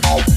Bye.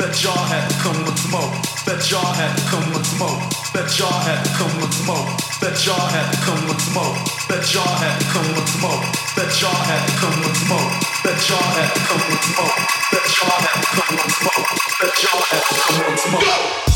That y'all had to come with smoke. That y'all had to come with smoke. That y'all had to come with smoke. That y'all had to come with smoke. That y'all had to come with smoke. That y'all had to come with smoke. That y'all had to come with smoke. That y'all had to come with smoke. That y'all had come with smoke. Go!